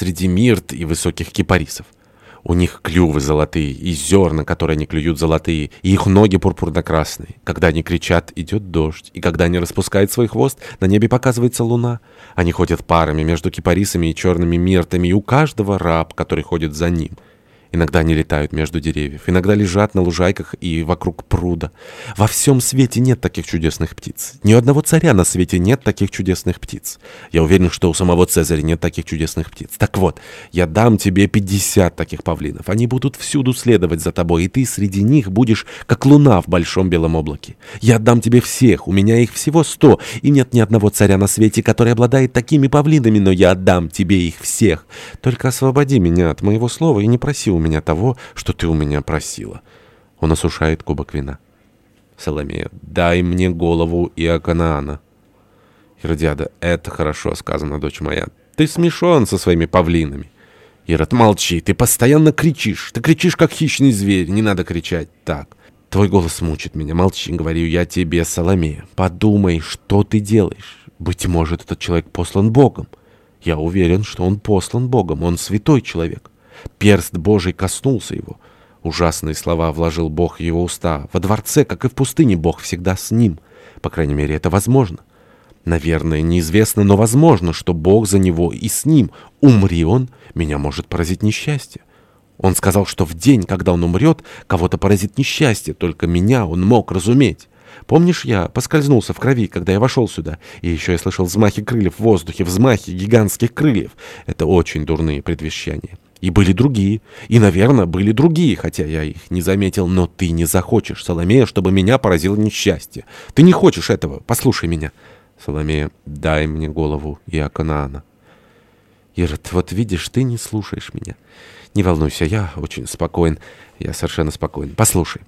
среди мирт и высоких кипарисов. У них клювы золотые, и зерна, которые они клюют, золотые, и их ноги пурпурно-красные. Когда они кричат, идет дождь, и когда они распускают свой хвост, на небе показывается луна. Они ходят парами между кипарисами и черными миртами, и у каждого раб, который ходит за ним — Иногда они летают между деревьев, иногда лежат на лужайках и вокруг пруда. Во всем свете нет таких чудесных птиц. Ни у одного царя на свете нет таких чудесных птиц. Я уверен, что у самого Цезаря нет таких чудесных птиц. Так вот, я дам тебе 50 таких павлинов. Они будут всюду следовать за тобой, и ты среди них будешь как луна в большом белом облаке. Я отдам тебе всех, у меня их всего сто, и нет ни одного царя на свете, который обладает такими павлинами, но я отдам тебе их всех. Только освободи меня от моего слова и не проси у меня того, что ты у меня просила. Он осушает кубок вина. Соломея, дай мне голову Иоканаана. Иродиада, это хорошо сказано, дочь моя. Ты смешон со своими павлинами. Ирод, молчи, ты постоянно кричишь. Ты кричишь, как хищный зверь, не надо кричать так. Твой голос мучит меня. Молчи, говорю я тебе, Соломея. Подумай, что ты делаешь. Быть может, этот человек послан Богом. Я уверен, что он послан Богом. Он святой человек. Перст Божий коснулся его. Ужасные слова вложил Бог в его уста. Во дворце, как и в пустыне, Бог всегда с ним. По крайней мере, это возможно. Наверное, неизвестно, но возможно, что Бог за него и с ним. Умри он, меня может поразить несчастье. Он сказал, что в день, когда он умрет, кого-то поразит несчастье, только меня он мог разуметь. Помнишь, я поскользнулся в крови, когда я вошел сюда? И еще я слышал взмахи крыльев в воздухе, взмахи гигантских крыльев. Это очень дурные предвещания. И были другие. И, наверное, были другие, хотя я их не заметил. Но ты не захочешь, Соломея, чтобы меня поразило несчастье. Ты не хочешь этого. Послушай меня. Соломея, дай мне голову Иоканаана. Ирод, вот видишь, ты не слушаешь меня. Не волнуйся, я очень спокоен. Я совершенно спокоен. Послушай.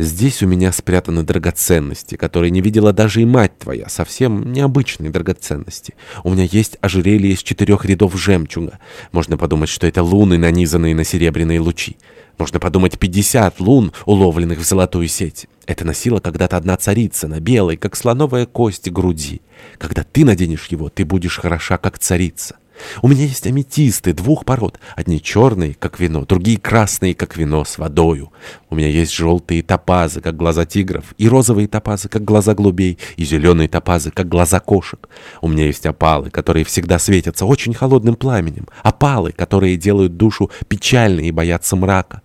Здесь у меня спрятаны драгоценности, которые не видела даже и мать твоя, совсем необычные драгоценности. У меня есть ожерелье из четырех рядов жемчуга. Можно подумать, что это луны, нанизанные на серебряные лучи. Можно подумать, 50 лун, уловленных в золотую сеть. Это носила когда-то одна царица на белой, как слоновая кость груди. Когда ты наденешь его, ты будешь хороша, как царица. У меня есть аметисты двух пород. Одни черные, как вино, другие красные, как вино, с водою. У меня есть желтые топазы, как глаза тигров, и розовые топазы, как глаза голубей, и зеленые топазы, как глаза кошек. У меня есть опалы, которые всегда светятся очень холодным пламенем, опалы, которые делают душу печальной и боятся мрака.